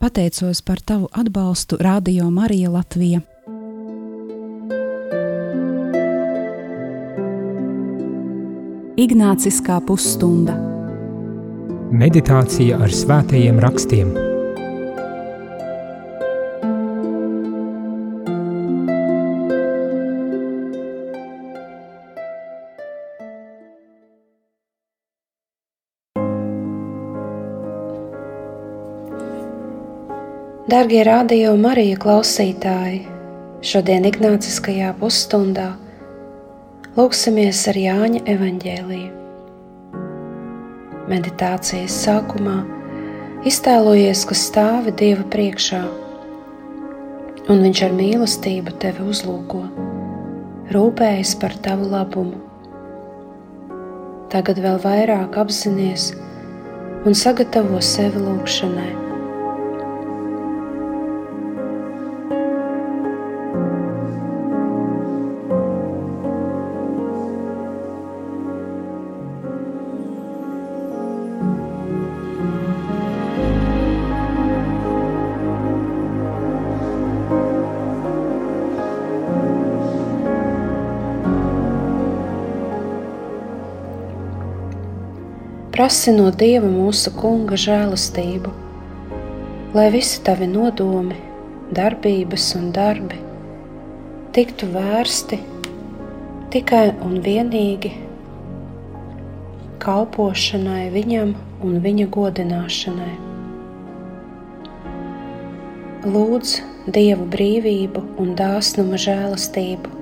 Pateicos par tavu atbalstu Radio Marija Latvija. Ignāciskā pusstunda Meditācija ar svētajiem rakstiem Darbie radio Marija klausītāji, šodien Ignāciskajā pusstundā lūksimies ar Jāņa evaņģēliju. Meditācijas sākumā iztēlojies, ka stāvi Dieva priekšā, un Viņš ar mīlestību tevi uzlūko, rūpējas par tavu labumu. Tagad vēl vairāk apzināties un sagatavo sevi lūgšanai. Prasi no Dieva mūsu Kunga žēlastību, lai visi tavi nodomi, darbības un darbi tiktu vērsti tikai un vienīgi kalpošanai Viņam un Viņa godināšanai. Lūdz Dievu brīvību un dāsnuma žēlastību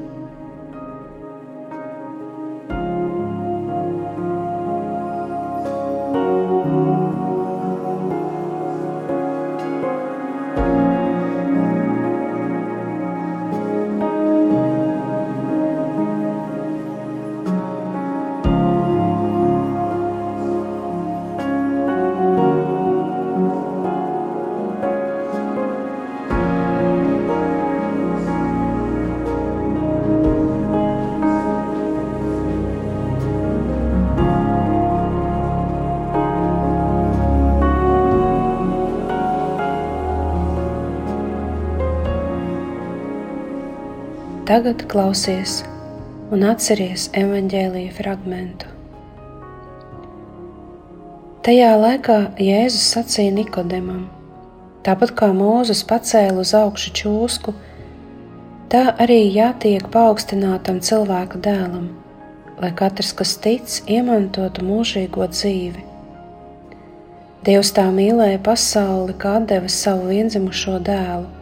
Tagad klausies un atceries evaņģēlīja fragmentu. Tajā laikā Jēzus sacīja Nikodemam: Tāpat kā Mūzes pacēla uz augšu čūsku, tā arī jātiek paaugstinātam cilvēka dēlam, lai katrs, kas tic, iemantotu mūžīgo dzīvi. Dievs tā mīlēja pasauli, kā deva savu vienzimušo dēlu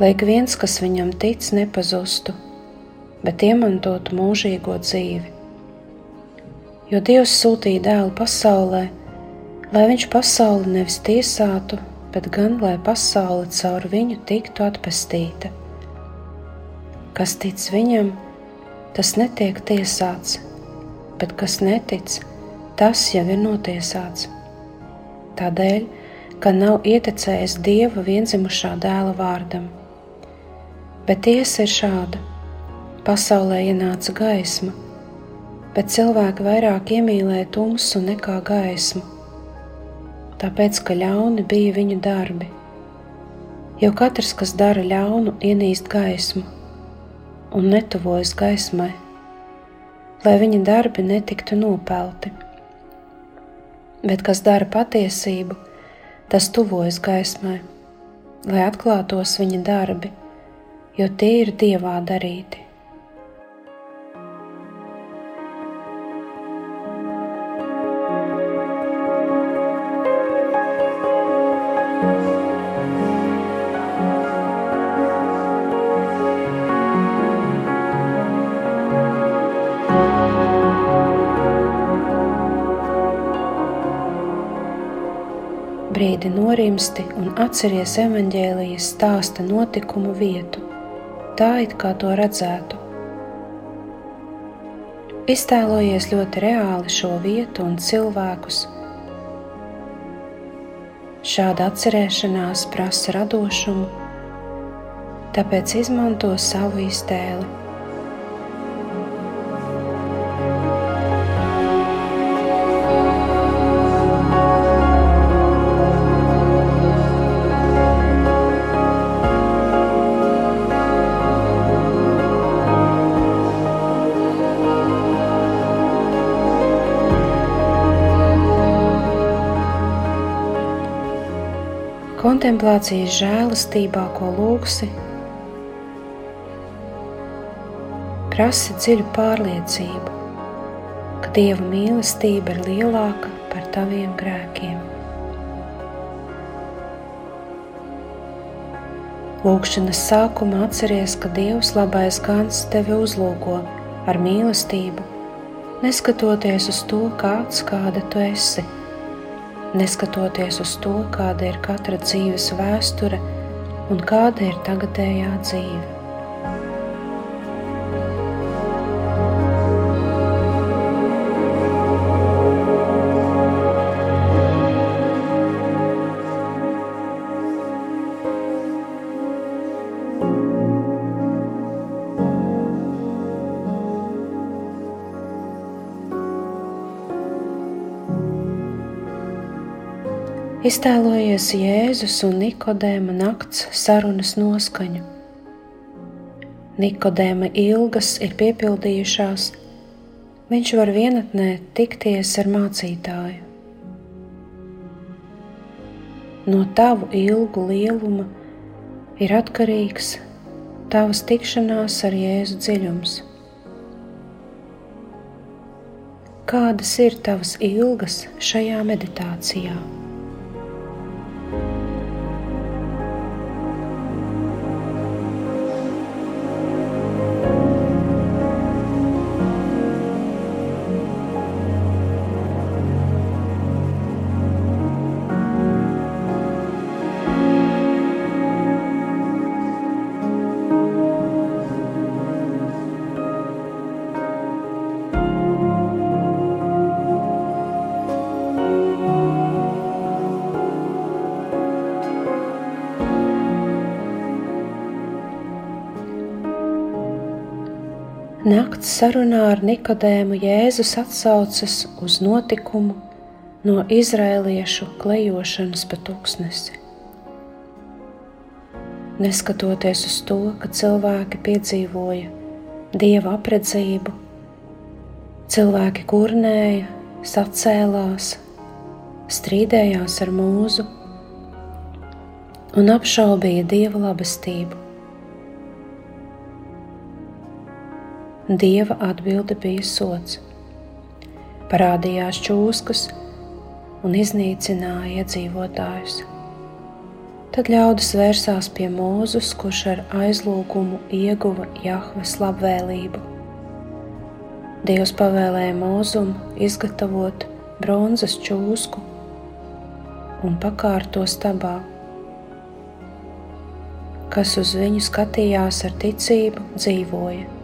lai ik viens, kas viņam tic, nepazustu, bet iemantotu mūžīgo dzīvi. Jo Dievs sūtīja dēlu pasaulē, lai viņš pasauli nevis tiesātu, bet gan lai pasaule caur viņu tiktu atpestīta. Kas tic viņam, tas netiek tiesāts, bet kas netic, tas jau ir notiesāts. Tādēļ, ka nav ietekmējis Dieva vienzimušā dēla vārdam bet tiesa ir šāda. Pasaulē ienāca gaisma, bet cilvēki vairāk iemīlēja tumsu nekā gaismu, tāpēc ka ļauni bija viņu darbi. Jo katrs, kas dara ļaunu, ienīst gaismu un netuvojas gaismai, lai viņa darbi netiktu nopelti. Bet kas dara patiesību, tas tuvojas gaismai, lai atklātos viņa darbi jo tie ir dievā darīti. brīdi norimsti un atceries evaņģēlijas stāsta notikumu vietu tā it kā to redzētu. Iztēlojies ļoti reāli šo vietu un cilvēkus. Šāda atcerēšanās prasa radošumu, tāpēc izmanto savu iztēli. Kontemplācijas žēlastībā, ko lūgsi, prasi dziļu pārliecību, ka Dieva mīlestība ir lielāka par taviem grēkiem. Lūkšanas sākumā atceries, ka Dievs labais gans tevi uzlūko ar mīlestību, neskatoties uz to, kāds kāda tu esi, neskatoties uz to, kāda ir katra dzīves vēsture un kāda ir tagadējā dzīve. Iztēlojies Jēzus un Nikodēma nakts sarunas noskaņu. Nikodēma ilgas ir piepildījušās, viņš var vienatnē tikties ar mācītāju. No tavu ilgu lieluma ir atkarīgs tavas tikšanās ar Jēzu dziļums. Kādas ir tavas ilgas šajā meditācijā? Nakts sarunā ar Nikodēmu Jēzus atsaucas uz notikumu no izrēliešu klejošanas pa tūkstnesi. Neskatoties uz to, ka cilvēki piedzīvoja dieva apredzību, cilvēki kurnēja, sacēlās, strīdējās ar mūzu un apšaubīja dieva labestību. Dieva atbilde bija sots. Parādījās čūskas un iznīcināja iedzīvotājus. Tad ļaudis vērsās pie Mūzus, kurš ar aizlūgumu ieguva Jahves labvēlību. Dievs pavēlēja Mūzum izgatavot bronzas čūsku un pakārt to stabā, kas uz viņu skatījās ar ticību, dzīvoja.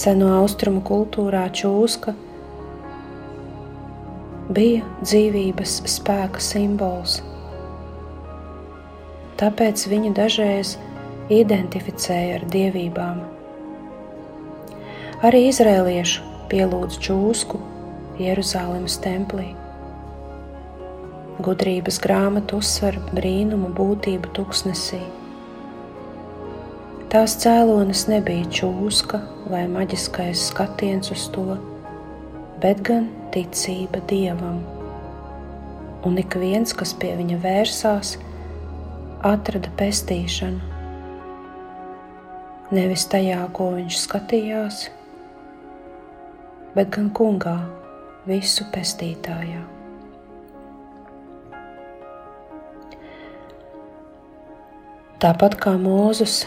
Seno austrumu kultūrā čūska bija dzīvības spēka simbols. Tāpēc viņu dažreiz identificēja ar dievībām. Arī izrēliešu pielūdz čūsku Jeruzalemes templī. Gudrības grāmata uzsver brīnumu būtību tuksnesī. Tās cēlonis nebija čūska vai maģiskais skatiens uz to, bet gan ticība dievam. Un ik viens, kas pie viņa vērsās, atrada pestīšanu. Nevis tajā, ko viņš skatījās, bet gan kungā, visu pestītājā. Tāpat kā Mūzus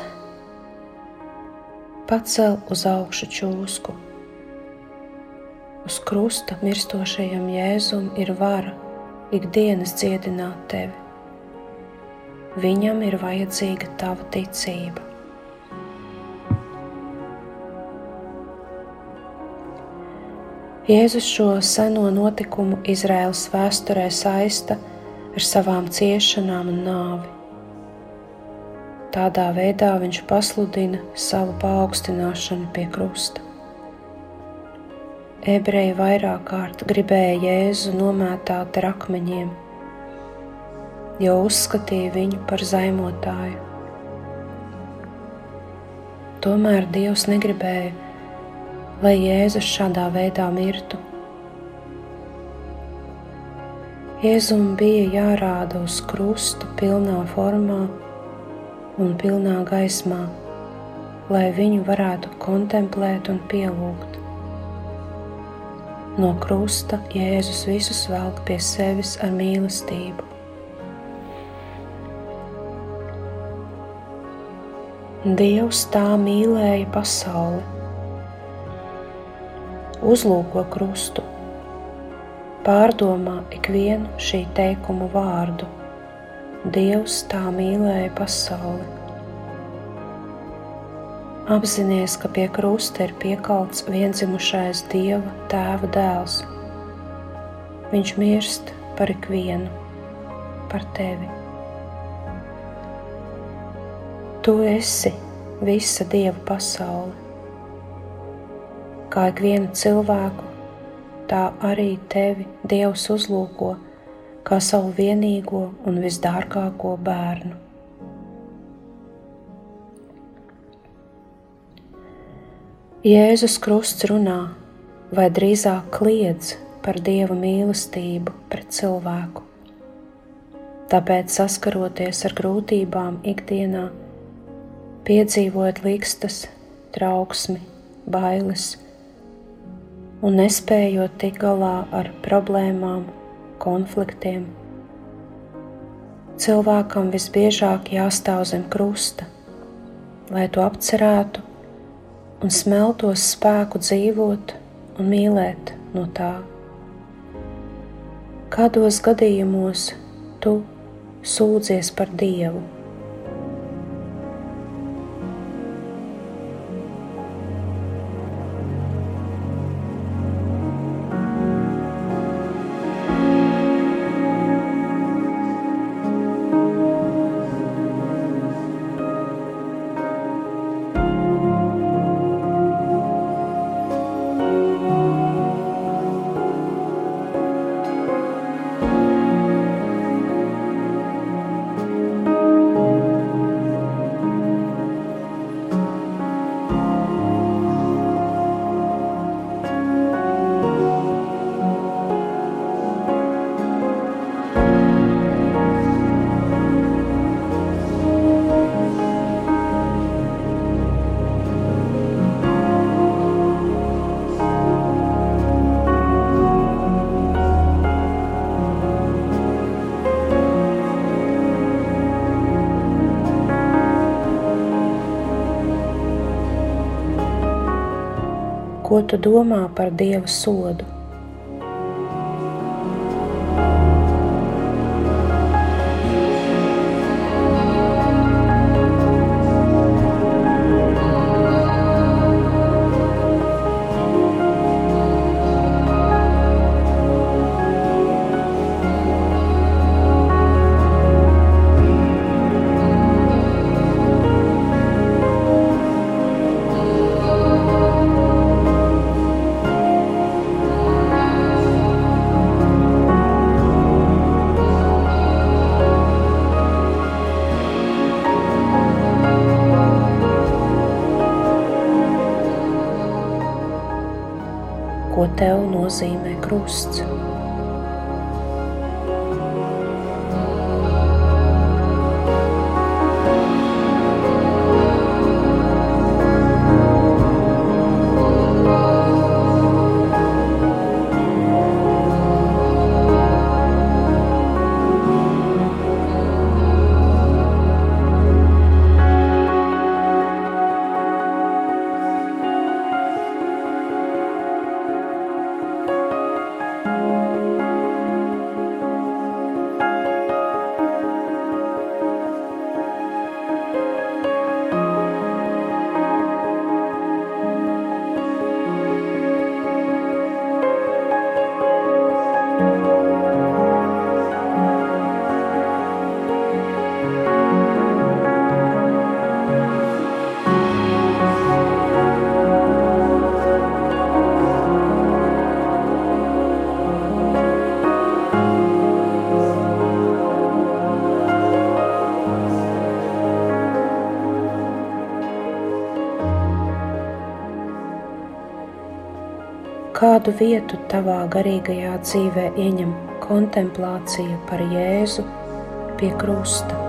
pacel uz augšu čūsku. Uz krusta mirstošajam Jēzum ir vara ikdienas dziedināt tevi. Viņam ir vajadzīga tava ticība. Jēzus šo seno notikumu Izraēlas vēsturē saista ar savām ciešanām un nāvi. Tādā veidā viņš pasludina savu paaugstināšanu pie krusta. Ebreji vairāk kārt gribēja Jēzu nomētāt ar akmeņiem, jo uzskatīja viņu par zaimotāju. Tomēr Dievs negribēja, lai Jēzus šādā veidā mirtu. Jēzum bija jārāda uz krustu pilnā formā un pilnā gaismā, lai viņu varētu kontemplēt un pielūgt. No krusta Jēzus visus velk pie sevis ar mīlestību. Dievs tā mīlēja pasauli. Uzlūko krustu, pārdomā ikvienu šī teikuma vārdu. Dievs tā mīlēja pasauli. Apzinies, ka pie krusta ir piekalts vienzimušais Dieva tēva dēls. Viņš mirst par ikvienu, par tevi. Tu esi visa dieva pasaule. Kā ikvienu cilvēku, tā arī tevi Dievs uzlūko kā savu vienīgo un visdārgāko bērnu. Jēzus Krusts runā, vai drīzāk kliedz par Dieva mīlestību pret cilvēku. Tāpēc, saskaroties ar grūtībām ikdienā, piedzīvojot likstas, trauksmi, bailes un nespējot tikt galā ar problēmām, konfliktiem. Cilvēkam visbiežāk jāstāv zem krusta, lai to apcerētu un smeltos spēku dzīvot un mīlēt no tā. Kādos gadījumos tu sūdzies par Dievu? Ko tu domā par Dieva sodu. Tev nozīmē krusts. Kādu vietu tavā garīgajā dzīvē ieņem kontemplācija par Jēzu pie krusta?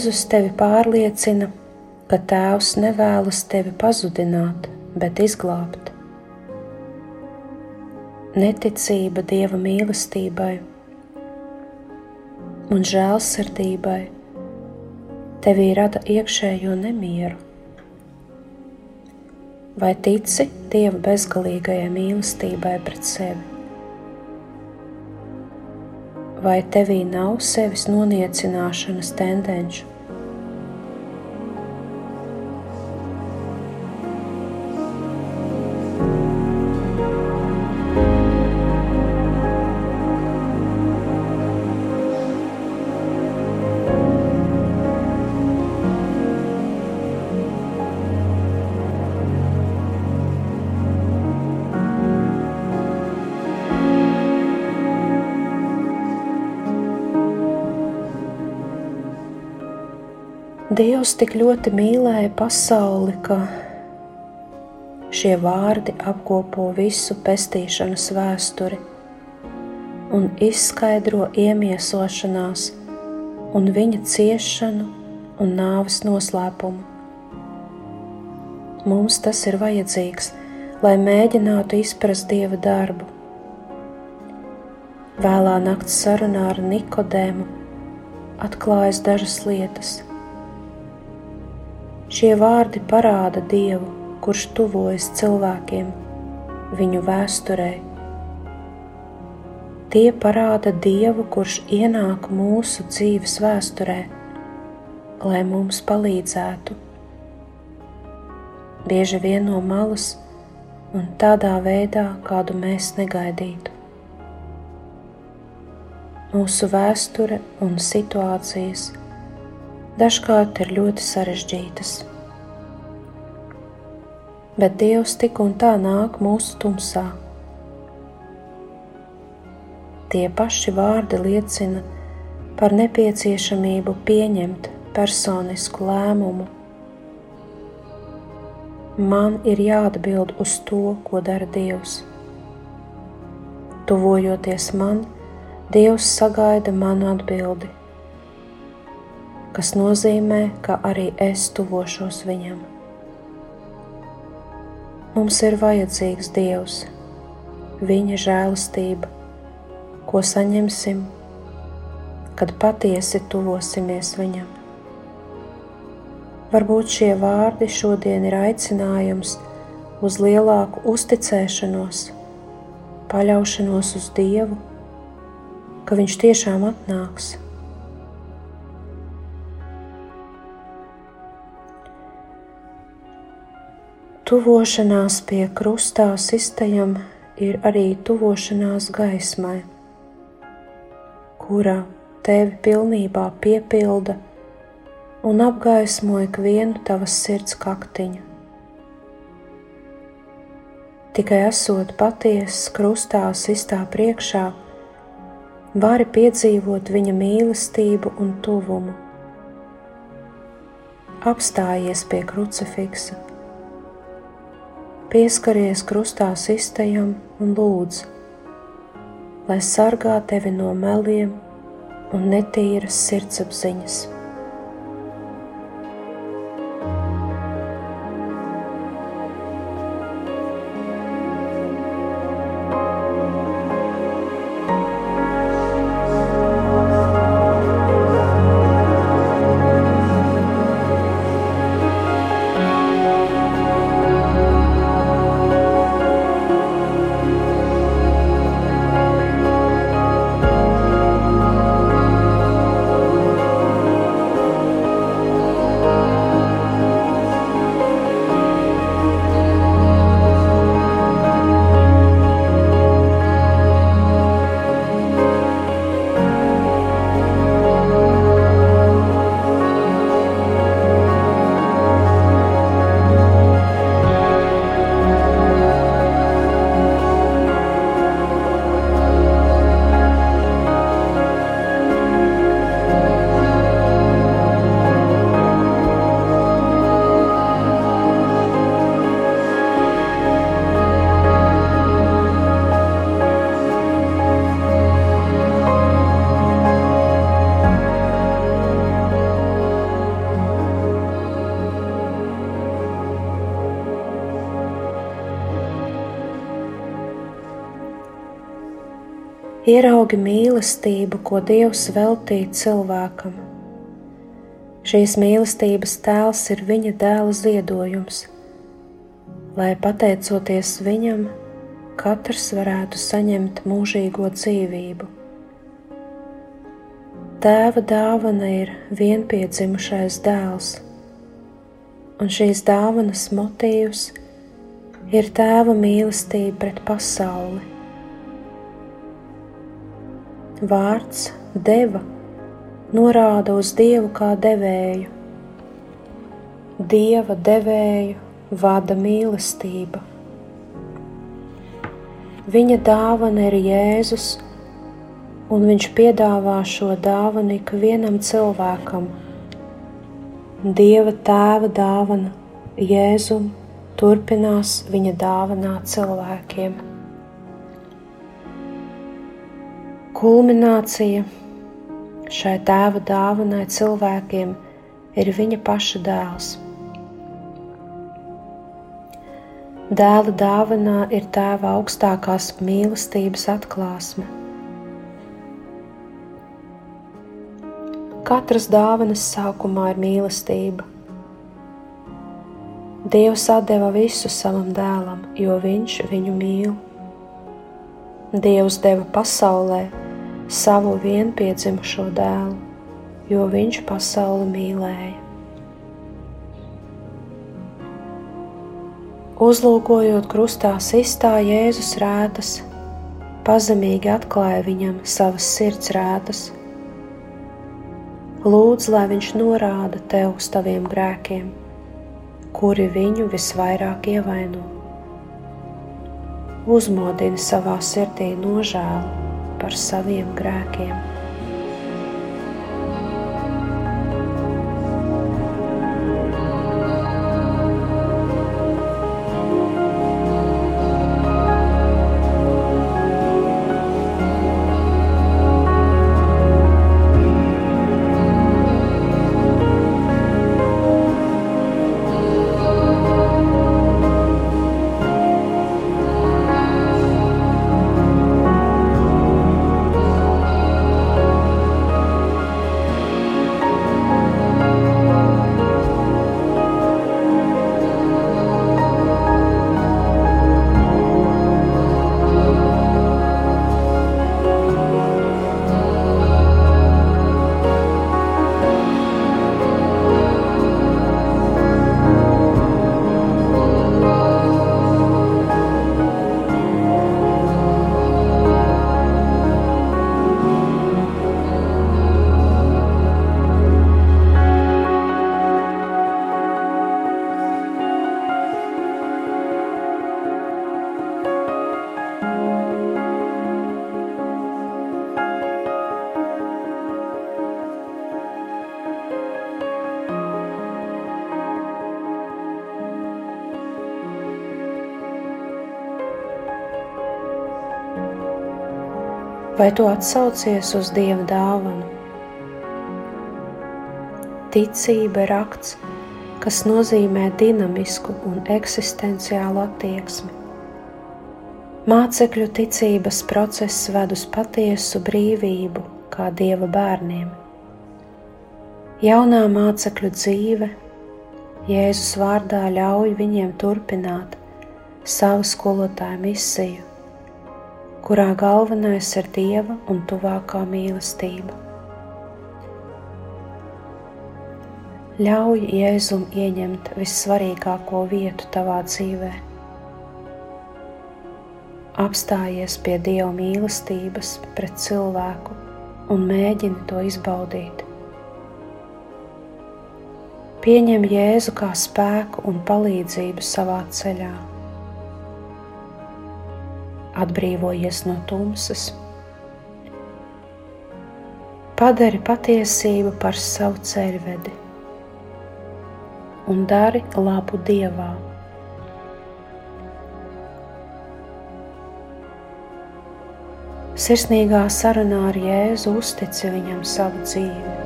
Jēzus tevi pārliecina, ka Tēvs nevēlas tevi pazudināt, bet izglābt. Neticība Dieva mīlestībai un žēlsirdībai tevī rada iekšējo nemieru. Vai tici Dieva bezgalīgajai mīlestībai pret sevi? vai tevī nav sevis noniecināšanas tendenci? Dievs tik ļoti mīlēja pasauli, ka šie vārdi apkopo visu pestīšanas vēsturi un izskaidro iemiesošanās un viņa ciešanu un nāves noslēpumu. Mums tas ir vajadzīgs, lai mēģinātu izprast Dieva darbu. Vēlā nakts sarunā ar Nikodēmu atklājas dažas lietas – Šie vārdi parāda Dievu, kurš tuvojas cilvēkiem viņu vēsturē. Tie parāda Dievu, kurš ienāk mūsu dzīves vēsturē, lai mums palīdzētu. Bieži vien no malas un tādā veidā, kādu mēs negaidītu. Mūsu vēsture un situācijas dažkārt ir ļoti sarežģītas. Bet Dievs tik un tā nāk mūsu tumsā. Tie paši vārdi liecina par nepieciešamību pieņemt personisku lēmumu. Man ir jāatbild uz to, ko dara Dievs. Tuvojoties man, Dievs sagaida manu atbildi kas nozīmē, ka arī es tuvošos viņam. Mums ir vajadzīgs Dievs, Viņa žēlastība, ko saņemsim, kad patiesi tuvosimies Viņam. Varbūt šie vārdi šodien ir aicinājums uz lielāku uzticēšanos, paļaušanos uz Dievu, ka Viņš tiešām atnāks Tuvošanās pie krustā sistajam ir arī tuvošanās gaismai, kura tevi pilnībā piepilda un apgaismo ikvienu tavas sirds kaktiņu. Tikai esot patiesas krustā sistā priekšā, vari piedzīvot viņa mīlestību un tuvumu. Apstājies pie krucifiksa pieskaries krustā sistajam un lūdz, lai sargā tevi no meliem un netīras sirdsapziņas. Ieraugi mīlestību, ko Dievs veltīja cilvēkam. Šīs mīlestības tēls ir viņa dēla ziedojums, lai pateicoties viņam, katrs varētu saņemt mūžīgo dzīvību. Tēva dāvana ir vienpiedzimušais dēls, un šīs dāvanas motīvs ir tēva mīlestība pret pasauli Vārds deva norāda uz Dievu kā devēju. Dieva devēju vada mīlestība. Viņa dāvana ir Jēzus, un Viņš piedāvā šo dāvanu ikvienam cilvēkam. Dieva tēva dāvana Jēzum turpinās viņa dāvanā cilvēkiem. Kulminācija šai tēva dāvanai cilvēkiem ir viņa paša dēls. Dēla dāvanā ir tēva augstākās mīlestības atklāsme. Katras dāvanas sākumā ir mīlestība. Dievs deva visu savam dēlam, jo viņš viņu mīl. Dievs deva pasaulē savu vienpiedzimušo dēlu, jo viņš pasauli mīlēja. Uzlūkojot krustā sistā Jēzus rētas, pazemīgi atklāja viņam savas sirds rētas. Lūdzu, lai viņš norāda tev uz taviem grēkiem, kuri viņu visvairāk ievaino. Uzmodini savā sirdī nožēlu par saviem grēkiem. Vai tu atsaucies uz Dieva dāvanu? Ticība ir akts, kas nozīmē dinamisku un eksistenciālu attieksmi. Mācekļu ticības process ved uz patiesu brīvību, kā Dieva bērniem. Jaunā mācekļu dzīve Jēzus vārdā ļauj viņiem turpināt savu skolotāju misiju, kurā galvenais ir dieva un tuvākā mīlestība. Ļauj Jēzum ieņemt vissvarīgāko vietu tavā dzīvē. Apstājies pie Dieva mīlestības pret cilvēku un mēģini to izbaudīt. Pieņem Jēzu kā spēku un palīdzību savā ceļā atbrīvojies no tumsas. Padari patiesību par savu ceļvedi un dari labu dievā. Sirsnīgā sarunā ar Jēzu uztici viņam savu dzīvi.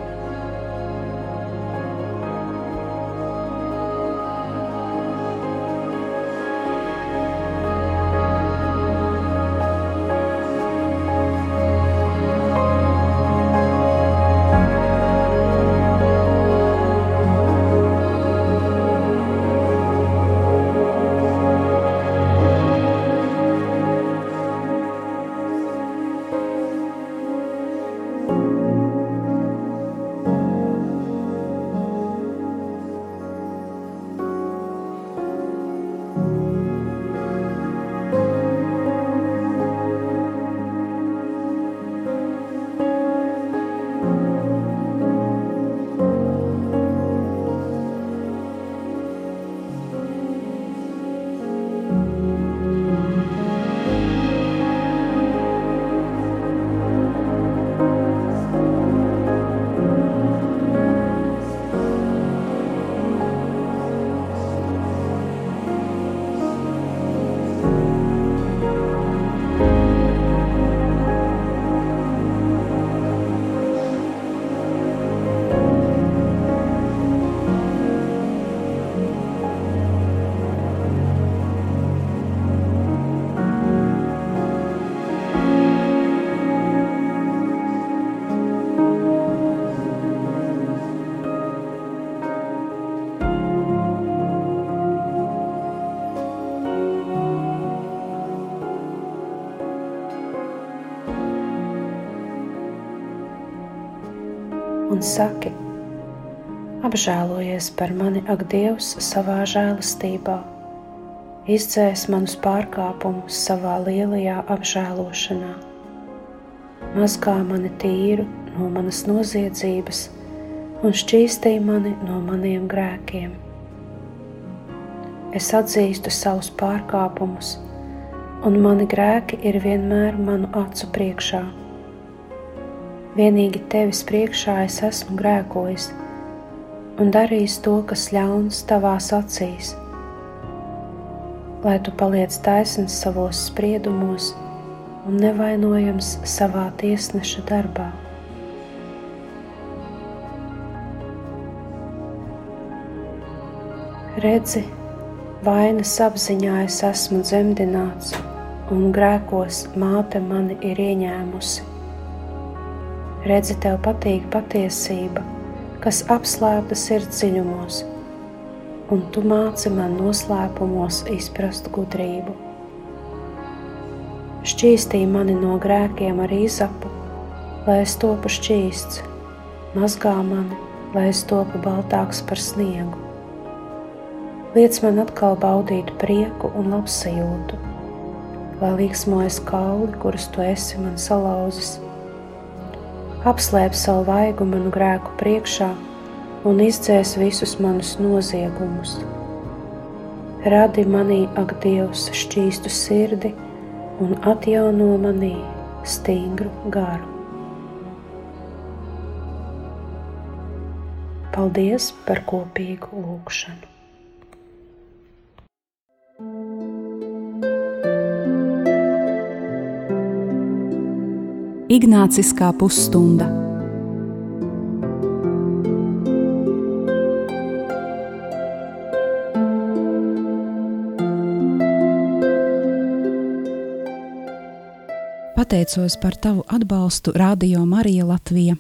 Un saki: Apžēlojies par mani, ak, Dievs, savā žēlastībā, izdzēs manus pārkāpumus savā lielajā apžēlošanā, mazgā mani tīru no manas noziedzības un šķīstī mani no maniem grēkiem. Es atzīstu savus pārkāpumus, un mani grēki ir vienmēr manu acu priekšā Vienīgi tevis priekšā es esmu grēkojis un darījis to, kas ļauns tavās acīs, lai tu paliec taisns savos spriedumos un nevainojams savā tiesneša darbā. Redzi, vainas apziņā es esmu dzemdināts, un grēkos māte mani ir ieņēmusi redzi, tev patīk patiesība, kas apslēpta sirds dziļumos, un tu māci man noslēpumos izprast gudrību. Šķīstī mani no grēkiem ar izapu, lai es topu šķīsts, mazgā mani, lai es topu baltāks par sniegu. Liec man atkal baudīt prieku un labsajūtu, lai līksmojas kauli, kurus tu esi man salauzis apslēp savu vaigu manu grēku priekšā un izdzēs visus manus noziegumus. Radi manī, ak, Dievs, šķīstu sirdi un atjauno manī stingru garu. Paldies par kopīgu lūgšanu! Ignāciskā pusstunda. Pateicos par tavu atbalstu Radio Marija Latvija